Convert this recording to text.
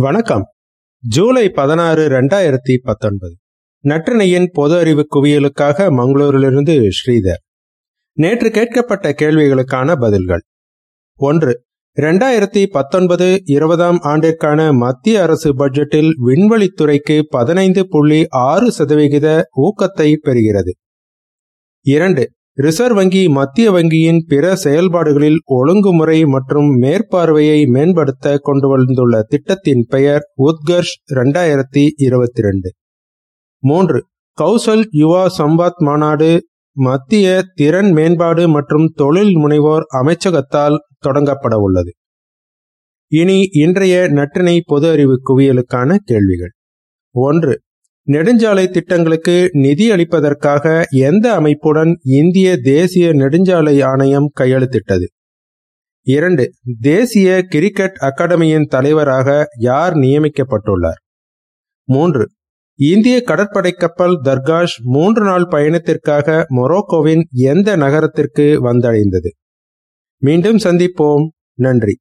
வணக்கம். ஜூலை பதினாறு ரெண்டாயிரத்தி பத்தொன்பது. நற்றினையின் பொது அறிவு குவியலுக்காக மங்களூரிலிருந்து ஸ்ரீதர். நேற்று கேட்கப்பட்ட கேள்விகளுக்கான பதில்கள். ஒன்று இரண்டாயிரத்தி பத்தொன்பது இருபதாம் ஆண்டிற்கான மத்திய அரசு பட்ஜெட்டில் விண்வெளித்துறைக்கு பதினைந்து புள்ளி ஆறு சதவிகித ஊக்கத்தை பெறுகிறது. இரண்டு ரிசர்வ் வங்கி மத்திய வங்கியின் பிற செயல்பாடுகளில் ஒழுங்குமுறை மற்றும் மேற்பார்வையை மேம்படுத்த கொண்டு வந்துள்ள திட்டத்தின் பெயர் உத்கர்ஷ் இரண்டாயிரத்தி இருபத்தி ரெண்டு. மூன்று கௌசல் யுவா சம்பாத் மாநாடு மத்திய திறன் மேம்பாடு மற்றும் தொழில் முனைவோர் அமைச்சகத்தால் தொடங்கப்பட உள்ளது. இனி இன்றைய நற்றினை பொது அறிவு குவியலுக்கான கேள்விகள். ஒன்று நெடுஞ்சாலை திட்டங்களுக்கு நிதி அளிப்பதற்காக எந்த அமைப்புடன் இந்திய தேசிய நெடுஞ்சாலை ஆணையம் கையெழுத்திட்டது? இரண்டு தேசிய கிரிக்கெட் அகாடமியின் தலைவராக யார் நியமிக்கப்பட்டுள்ளார்? மூன்று இந்திய கடற்படை கப்பல் தர்காஷ் மூன்று நாள் பயணத்திற்காக மொரோக்கோவின் எந்த நகரத்திற்கு வந்தடைந்தது? மீண்டும் சந்திப்போம். நன்றி.